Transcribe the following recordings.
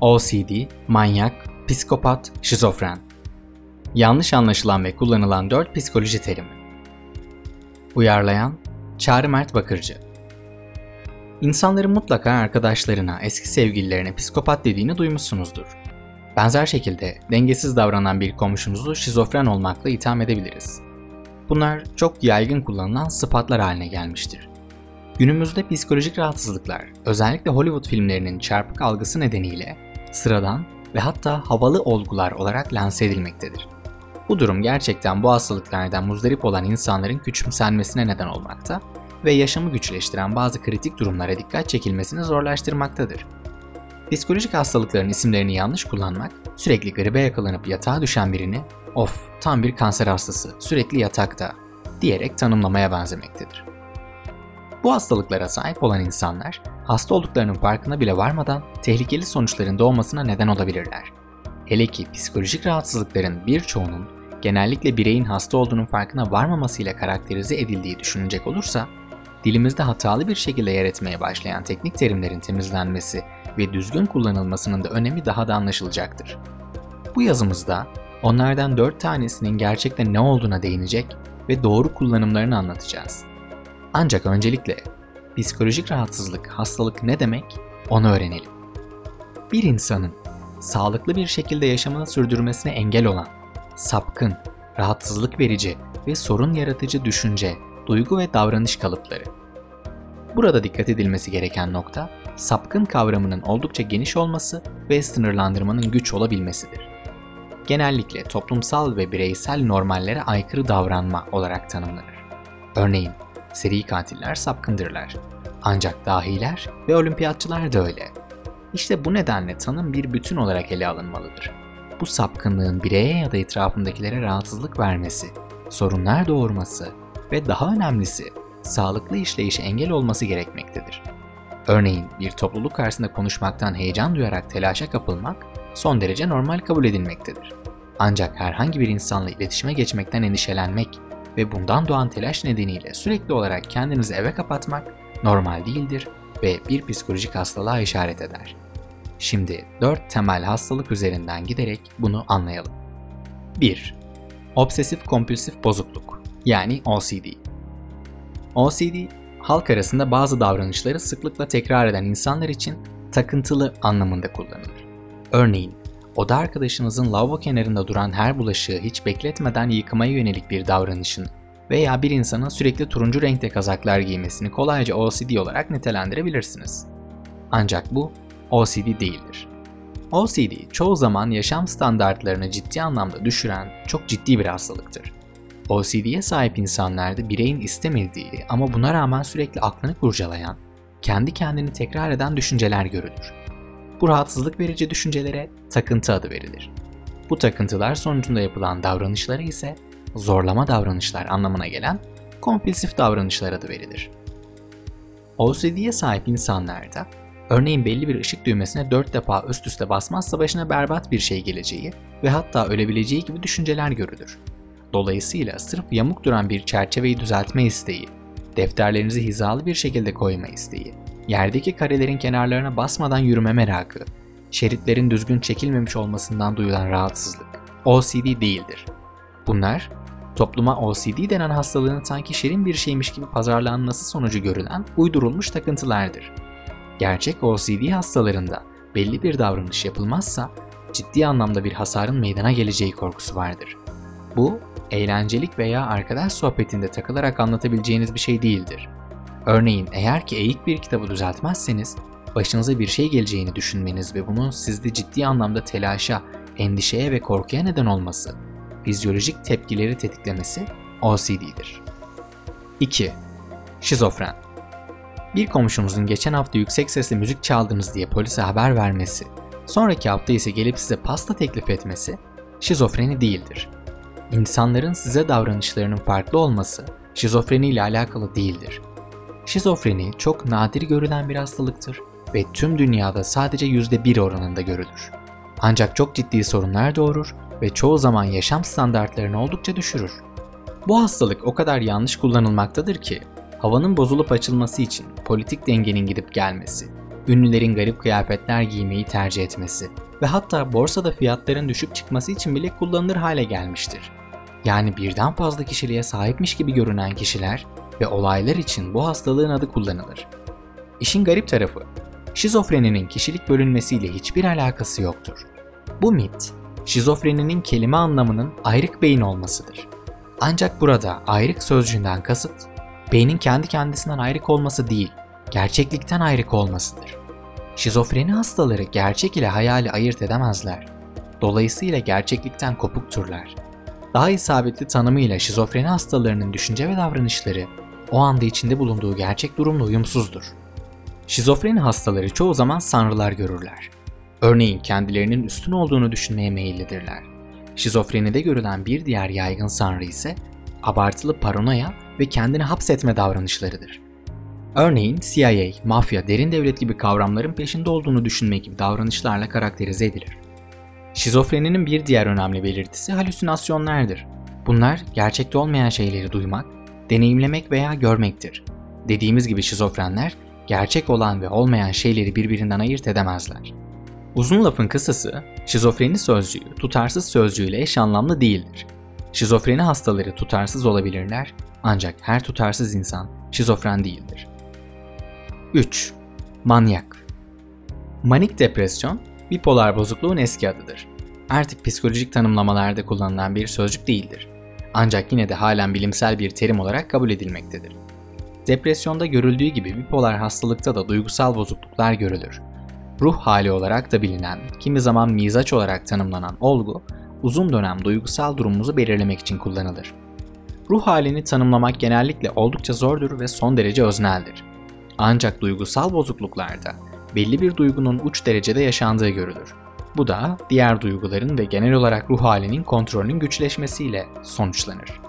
OCD, manyak, psikopat, şizofren. Yanlış anlaşılan ve kullanılan 4 psikoloji terimi. Uyarlayan Çağrı Mert Bakırcı İnsanların mutlaka arkadaşlarına, eski sevgililerine psikopat dediğini duymuşsunuzdur. Benzer şekilde dengesiz davranan bir komşunuzu şizofren olmakla itham edebiliriz. Bunlar çok yaygın kullanılan sıfatlar haline gelmiştir. Günümüzde psikolojik rahatsızlıklar, özellikle Hollywood filmlerinin çarpık algısı nedeniyle sıradan ve hatta havalı olgular olarak lanse edilmektedir. Bu durum gerçekten bu hastalıklardan muzdarip olan insanların küçümsenmesine neden olmakta ve yaşamı güçleştiren bazı kritik durumlara dikkat çekilmesini zorlaştırmaktadır. Psikolojik hastalıkların isimlerini yanlış kullanmak, sürekli gribe yakalanıp yatağa düşen birini "Of, tam bir kanser hastası, sürekli yatakta." diyerek tanımlamaya benzemektedir. Bu hastalıklara sahip olan insanlar hasta olduklarının farkına bile varmadan tehlikeli sonuçların doğmasına neden olabilirler. Hele ki psikolojik rahatsızlıkların birçoğunun genellikle bireyin hasta olduğunun farkına varmamasıyla karakterize edildiği düşünecek olursa, dilimizde hatalı bir şekilde yer etmeye başlayan teknik terimlerin temizlenmesi ve düzgün kullanılmasının da önemi daha da anlaşılacaktır. Bu yazımızda onlardan 4 tanesinin gerçekten ne olduğuna değinecek ve doğru kullanımlarını anlatacağız. Ancak öncelikle psikolojik rahatsızlık, hastalık ne demek onu öğrenelim. Bir insanın sağlıklı bir şekilde yaşamını sürdürmesine engel olan, sapkın, rahatsızlık verici ve sorun yaratıcı düşünce, duygu ve davranış kalıpları. Burada dikkat edilmesi gereken nokta, sapkın kavramının oldukça geniş olması ve sınırlandırmanın güç olabilmesidir. Genellikle toplumsal ve bireysel normallere aykırı davranma olarak tanımlanır. Örneğin, seri katiller sapkındırlar. Ancak dahiler ve olimpiyatçılar da öyle. İşte bu nedenle tanım bir bütün olarak ele alınmalıdır. Bu sapkınlığın bireye ya da etrafındakilere rahatsızlık vermesi, sorunlar doğurması ve daha önemlisi sağlıklı işleyişe engel olması gerekmektedir. Örneğin bir topluluk karşısında konuşmaktan heyecan duyarak telaşa kapılmak son derece normal kabul edilmektedir. Ancak herhangi bir insanla iletişime geçmekten endişelenmek ve bundan doğan telaş nedeniyle sürekli olarak kendinizi eve kapatmak normal değildir ve bir psikolojik hastalığa işaret eder. Şimdi 4 temel hastalık üzerinden giderek bunu anlayalım. 1. Obsesif kompulsif bozukluk yani OCD. OCD, halk arasında bazı davranışları sıklıkla tekrar eden insanlar için takıntılı anlamında kullanılır. Örneğin, oda arkadaşınızın lavabo kenarında duran her bulaşığı hiç bekletmeden yıkamaya yönelik bir davranışın veya bir insanın sürekli turuncu renkte kazaklar giymesini kolayca OCD olarak nitelendirebilirsiniz. Ancak bu OCD değildir. OCD çoğu zaman yaşam standartlarını ciddi anlamda düşüren çok ciddi bir hastalıktır. OCD'ye sahip insanlarda bireyin istemediği ama buna rağmen sürekli aklını kurcalayan, kendi kendini tekrar eden düşünceler görülür. Bu rahatsızlık verici düşüncelere takıntı adı verilir. Bu takıntılar sonucunda yapılan davranışlara ise zorlama davranışlar anlamına gelen kompulsif davranışlar adı verilir. OCD'ye sahip insanlarda örneğin belli bir ışık düğmesine 4 defa üst üste basmazsa başına berbat bir şey geleceği ve hatta ölebileceği gibi düşünceler görülür. Dolayısıyla sırf yamuk duran bir çerçeveyi düzeltme isteği, defterlerinizi hizalı bir şekilde koyma isteği, yerdeki karelerin kenarlarına basmadan yürüme merakı, şeritlerin düzgün çekilmemiş olmasından duyulan rahatsızlık, OCD değildir. Bunlar, topluma OCD denen hastalığın sanki şirin bir şeymiş gibi pazarlanması sonucu görülen uydurulmuş takıntılardır. Gerçek OCD hastalarında belli bir davranış yapılmazsa ciddi anlamda bir hasarın meydana geleceği korkusu vardır. Bu, eğlencelik veya arkadaş sohbetinde takılarak anlatabileceğiniz bir şey değildir. Örneğin eğer ki eğik bir kitabı düzeltmezseniz, başınıza bir şey geleceğini düşünmeniz ve bunun sizde ciddi anlamda telaşa, endişeye ve korkuya neden olması, fizyolojik tepkileri tetiklemesi OCD'dir. 2. Şizofren Bir komşunuzun geçen hafta yüksek sesle müzik çaldınız diye polise haber vermesi, sonraki hafta ise gelip size pasta teklif etmesi şizofreni değildir. İnsanların size davranışlarının farklı olması şizofreni ile alakalı değildir. Şizofreni çok nadir görülen bir hastalıktır ve tüm dünyada sadece %1 oranında görülür. Ancak çok ciddi sorunlar doğurur ve çoğu zaman yaşam standartlarını oldukça düşürür. Bu hastalık o kadar yanlış kullanılmaktadır ki havanın bozulup açılması için politik dengenin gidip gelmesi, ünlülerin garip kıyafetler giymeyi tercih etmesi ve hatta borsada fiyatların düşüp çıkması için bile kullanılır hale gelmiştir. Yani birden fazla kişiliğe sahipmiş gibi görünen kişiler ve olaylar için bu hastalığın adı kullanılır. İşin garip tarafı, şizofreninin kişilik bölünmesiyle hiçbir alakası yoktur. Bu mit, şizofreninin kelime anlamının ayrık beyin olmasıdır. Ancak burada ayrık sözcüğünden kasıt, beynin kendi kendisinden ayrık olması değil, gerçeklikten ayrık olmasıdır. Şizofreni hastaları gerçek ile hayali ayırt edemezler. Dolayısıyla gerçeklikten kopukturlar. Daha isabetli tanımıyla şizofreni hastalarının düşünce ve davranışları o anda içinde bulunduğu gerçek durumla uyumsuzdur. Şizofreni hastaları çoğu zaman sanrılar görürler. Örneğin kendilerinin üstün olduğunu düşünmeye meyillidirler. Şizofrenide görülen bir diğer yaygın sanrı ise abartılı paranoya ve kendini hapsetme davranışlarıdır. Örneğin CIA, mafya, derin devlet gibi kavramların peşinde olduğunu düşünmek gibi davranışlarla karakterize edilir. Şizofreninin bir diğer önemli belirtisi halüsinasyonlardır. Bunlar gerçekte olmayan şeyleri duymak, deneyimlemek veya görmektir. Dediğimiz gibi şizofrenler gerçek olan ve olmayan şeyleri birbirinden ayırt edemezler. Uzun lafın kısası, şizofreni sözcüğü tutarsız sözcüğüyle eş anlamlı değildir. Şizofreni hastaları tutarsız olabilirler ancak her tutarsız insan şizofren değildir. 3. Manyak Manik depresyon, bipolar bozukluğun eski adıdır. Artık psikolojik tanımlamalarda kullanılan bir sözcük değildir. Ancak yine de halen bilimsel bir terim olarak kabul edilmektedir. Depresyonda görüldüğü gibi bipolar hastalıkta da duygusal bozukluklar görülür. Ruh hali olarak da bilinen, kimi zaman mizaç olarak tanımlanan olgu, uzun dönem duygusal durumumuzu belirlemek için kullanılır. Ruh halini tanımlamak genellikle oldukça zordur ve son derece özneldir. Ancak duygusal bozukluklarda belli bir duygunun uç derecede yaşandığı görülür. Bu da diğer duyguların ve genel olarak ruh halinin kontrolünün güçleşmesiyle sonuçlanır.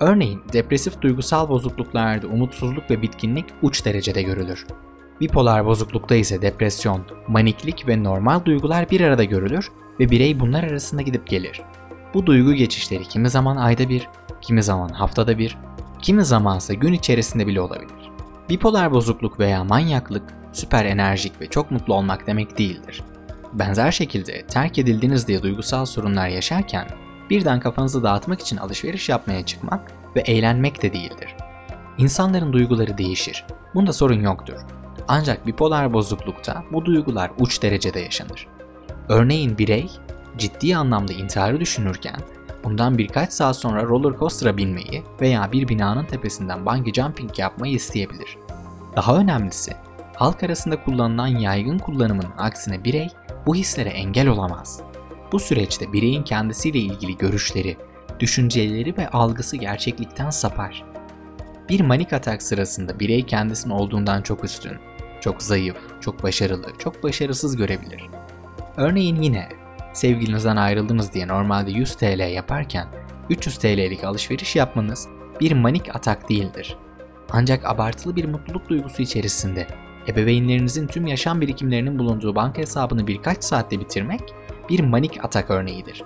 Örneğin depresif duygusal bozukluklarda umutsuzluk ve bitkinlik uç derecede görülür. Bipolar bozuklukta ise depresyon, maniklik ve normal duygular bir arada görülür ve birey bunlar arasında gidip gelir. Bu duygu geçişleri kimi zaman ayda bir, kimi zaman haftada bir, kimi zamansa gün içerisinde bile olabilir. Bipolar bozukluk veya manyaklık süper enerjik ve çok mutlu olmak demek değildir. Benzer şekilde terk edildiniz diye duygusal sorunlar yaşarken birden kafanızı dağıtmak için alışveriş yapmaya çıkmak ve eğlenmek de değildir. İnsanların duyguları değişir. Bunda sorun yoktur. Ancak bipolar bozuklukta bu duygular uç derecede yaşanır. Örneğin birey ciddi anlamda intiharı düşünürken bundan birkaç saat sonra roller coaster'a binmeyi veya bir binanın tepesinden bungee jumping yapmayı isteyebilir. Daha önemlisi, halk arasında kullanılan yaygın kullanımın aksine birey bu hislere engel olamaz. Bu süreçte bireyin kendisiyle ilgili görüşleri, düşünceleri ve algısı gerçeklikten sapar. Bir manik atak sırasında birey kendisinin olduğundan çok üstün, çok zayıf, çok başarılı, çok başarısız görebilir. Örneğin yine sevgilinizden ayrıldınız diye normalde 100 TL yaparken 300 TL'lik alışveriş yapmanız bir manik atak değildir. Ancak abartılı bir mutluluk duygusu içerisinde ebeveynlerinizin tüm yaşam birikimlerinin bulunduğu banka hesabını birkaç saatte bitirmek bir manik atak örneğidir.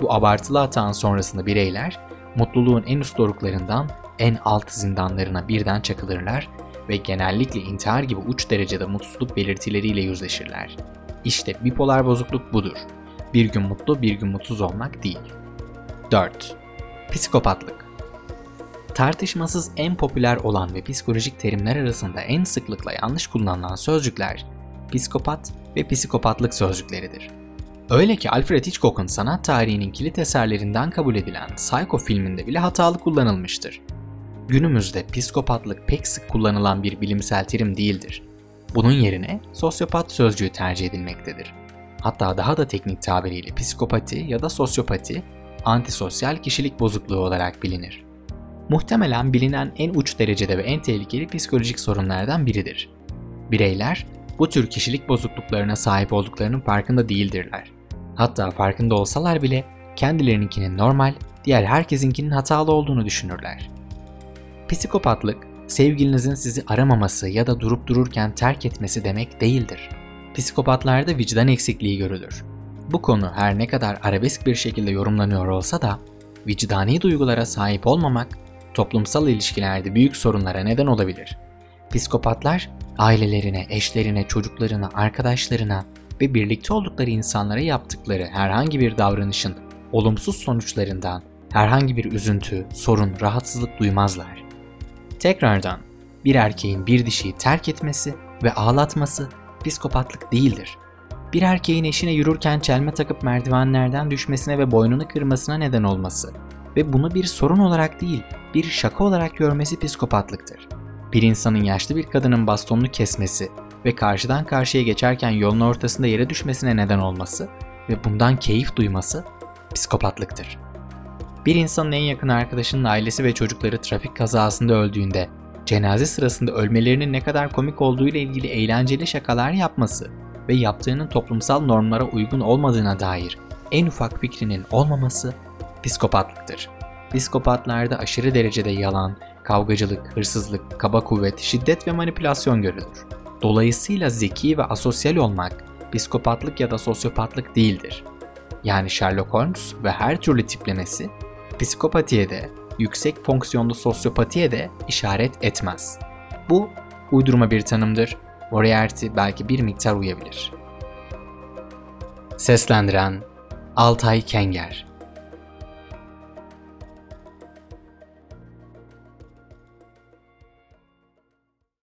Bu abartılı atağın sonrasında bireyler mutluluğun en üst doruklarından en alt zindanlarına birden çakılırlar ve genellikle intihar gibi uç derecede mutsuzluk belirtileriyle yüzleşirler. İşte bipolar bozukluk budur. Bir gün mutlu, bir gün mutsuz olmak değil. 4. Psikopatlık Tartışmasız en popüler olan ve psikolojik terimler arasında en sıklıkla yanlış kullanılan sözcükler psikopat ve psikopatlık sözcükleridir. Öyle ki Alfred Hitchcock'un sanat tarihinin kilit eserlerinden kabul edilen Psycho filminde bile hatalı kullanılmıştır. Günümüzde psikopatlık pek sık kullanılan bir bilimsel terim değildir. Bunun yerine sosyopat sözcüğü tercih edilmektedir. Hatta daha da teknik tabiriyle psikopati ya da sosyopati, antisosyal kişilik bozukluğu olarak bilinir. Muhtemelen bilinen en uç derecede ve en tehlikeli psikolojik sorunlardan biridir. Bireyler bu tür kişilik bozukluklarına sahip olduklarının farkında değildirler. Hatta farkında olsalar bile kendilerininkinin normal, diğer herkesinkinin hatalı olduğunu düşünürler. Psikopatlık, sevgilinizin sizi aramaması ya da durup dururken terk etmesi demek değildir. Psikopatlarda vicdan eksikliği görülür. Bu konu her ne kadar arabesk bir şekilde yorumlanıyor olsa da vicdani duygulara sahip olmamak toplumsal ilişkilerde büyük sorunlara neden olabilir. Psikopatlar ailelerine, eşlerine, çocuklarına, arkadaşlarına ve birlikte oldukları insanlara yaptıkları herhangi bir davranışın olumsuz sonuçlarından herhangi bir üzüntü, sorun, rahatsızlık duymazlar. Tekrardan bir erkeğin bir dişiyi terk etmesi ve ağlatması psikopatlık değildir. Bir erkeğin eşine yürürken çelme takıp merdivenlerden düşmesine ve boynunu kırmasına neden olması ve bunu bir sorun olarak değil, bir şaka olarak görmesi psikopatlıktır. Bir insanın yaşlı bir kadının bastonunu kesmesi ve karşıdan karşıya geçerken yolun ortasında yere düşmesine neden olması ve bundan keyif duyması psikopatlıktır. Bir insanın en yakın arkadaşının ailesi ve çocukları trafik kazasında öldüğünde cenaze sırasında ölmelerinin ne kadar komik olduğu ile ilgili eğlenceli şakalar yapması ve yaptığının toplumsal normlara uygun olmadığına dair en ufak fikrinin olmaması psikopatlıktır. Psikopatlarda aşırı derecede yalan, kavgacılık, hırsızlık, kaba kuvvet, şiddet ve manipülasyon görülür. Dolayısıyla zeki ve asosyal olmak psikopatlık ya da sosyopatlık değildir. Yani Sherlock Holmes ve her türlü tiplemesi psikopatiye de, yüksek fonksiyonlu sosyopatiye de işaret etmez. Bu uydurma bir tanımdır. Moriarty belki bir miktar uyabilir. Seslendiren Altay Kenger